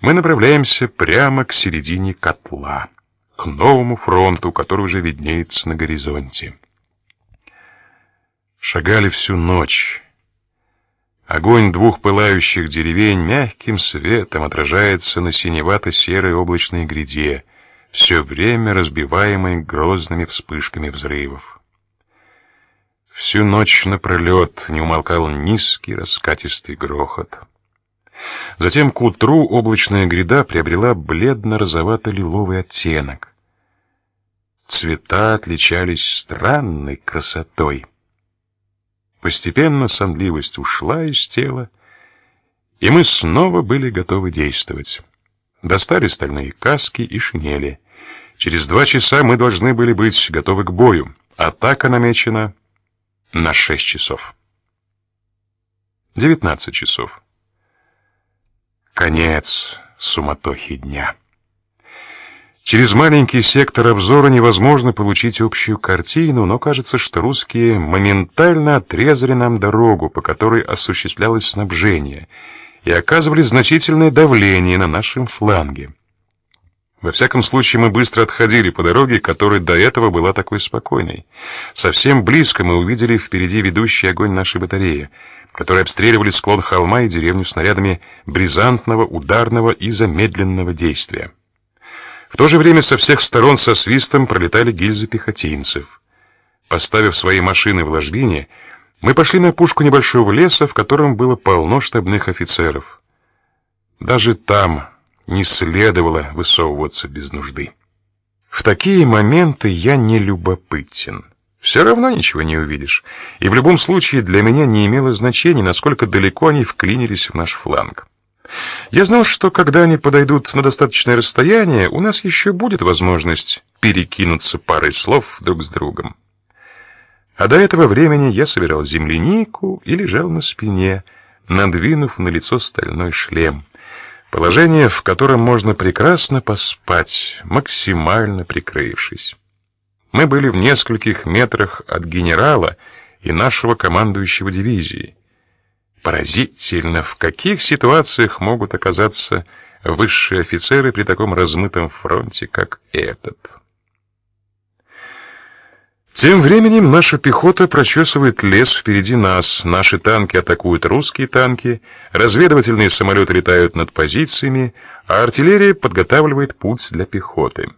Мы направляемся прямо к середине котла, к новому фронту, который уже виднеется на горизонте. Шагали всю ночь. Огонь двух пылающих деревень мягким светом отражается на синевато-серой облачной гряде, все время разбиваемой грозными вспышками взрывов. Всю ночь напролет не умолкал низкий раскатистый грохот. Затем к утру облачная гряда приобрела бледно-розовато-лиловый оттенок. Цвета отличались странной красотой. Постепенно сонливость ушла из тела, и мы снова были готовы действовать. Достали стальные каски и шинели. Через два часа мы должны были быть готовы к бою. Атака намечена на шесть часов. Девятнадцать часов. Конец суматохи дня. Через маленький сектор обзора невозможно получить общую картину, но кажется, что русские моментально отрезали нам дорогу, по которой осуществлялось снабжение, и оказывали значительное давление на нашем фланге. Во всяком случае, мы быстро отходили по дороге, которая до этого была такой спокойной. Совсем близко мы увидели впереди ведущий огонь нашей батареи, которые обстреливали склон холма и деревню снарядами бризантного, ударного и замедленного действия. В то же время со всех сторон со свистом пролетали гильзы пехотинцев. Поставив свои машины в ложбине, мы пошли на пушку небольшого леса, в котором было полно штабных офицеров. Даже там не следовало высовываться без нужды. В такие моменты я не любопытен. Все равно ничего не увидишь. И в любом случае для меня не имело значения, насколько далеко они вклинились в наш фланг. Я знал, что когда они подойдут на достаточное расстояние, у нас еще будет возможность перекинуться парой слов друг с другом. А до этого времени я собирал землянику и лежал на спине, надвинув на лицо стальной шлем. Положение, в котором можно прекрасно поспать, максимально прикрывшись. Мы были в нескольких метрах от генерала и нашего командующего дивизией. Поразительно, в каких ситуациях могут оказаться высшие офицеры при таком размытом фронте, как этот. Тем временем наша пехота прочесывает лес впереди нас, наши танки атакуют русские танки, разведывательные самолеты летают над позициями, а артиллерия подготавливает путь для пехоты.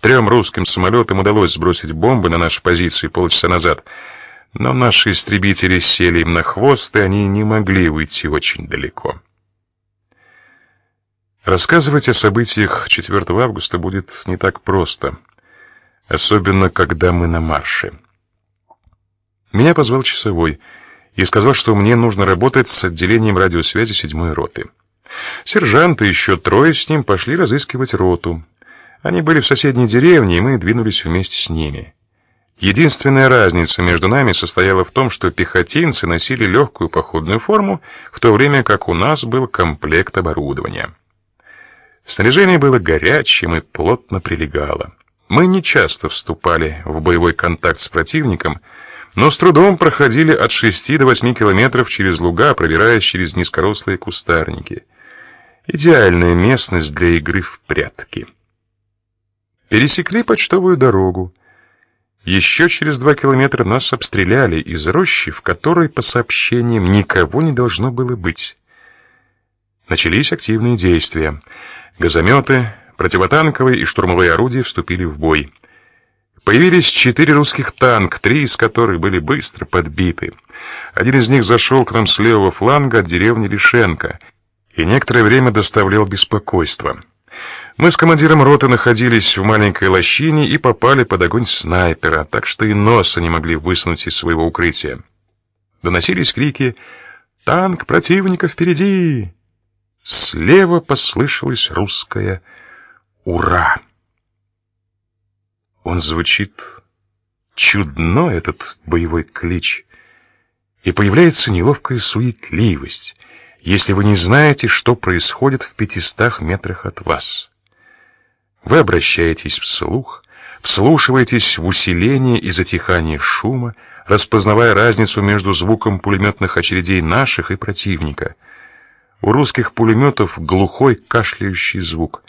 Трем русским самолетам удалось сбросить бомбы на наши позиции полчаса назад — но наши истребители сели им на хвост, и они не могли уйти очень далеко. Рассказывать о событиях 4 августа будет не так просто, особенно когда мы на марше. Меня позвал часовой и сказал, что мне нужно работать с отделением радиосвязи седьмой роты. Сержант и еще трое с ним пошли разыскивать роту. Они были в соседней деревне, и мы двинулись вместе с ними. Единственная разница между нами состояла в том, что пехотинцы носили легкую походную форму, в то время как у нас был комплект оборудования. Снаряжение было горячим и плотно прилегало. Мы не часто вступали в боевой контакт с противником, но с трудом проходили от 6 до 8 километров через луга, пробираясь через низкорослые кустарники. Идеальная местность для игры в прятки. Пересекли почтовую дорогу. Еще через два километра нас обстреляли из рощи, в которой, по сообщениям, никого не должно было быть. Начались активные действия. Газометы, противотанковые и штурмовые орудия вступили в бой. Появились четыре русских танка, три из которых были быстро подбиты. Один из них зашел к нам с левого фланга от деревни Лишенко и некоторое время доставлял беспокойство. Мы с командиром роты находились в маленькой лощине и попали под огонь снайпера, так что и носа не могли высунуть из своего укрытия. Доносились крики «Танк противника впереди!» Слева послышалось русское «Ура!». Он звучит чудно, этот боевой клич, и появляется неловкая суетливость, если вы не знаете, что происходит в пятистах метрах от вас. Вы обращаетесь вслух, вслушиваетесь в усиление и затихание шума, распознавая разницу между звуком пулеметных очередей наших и противника. У русских пулеметов глухой кашляющий звук.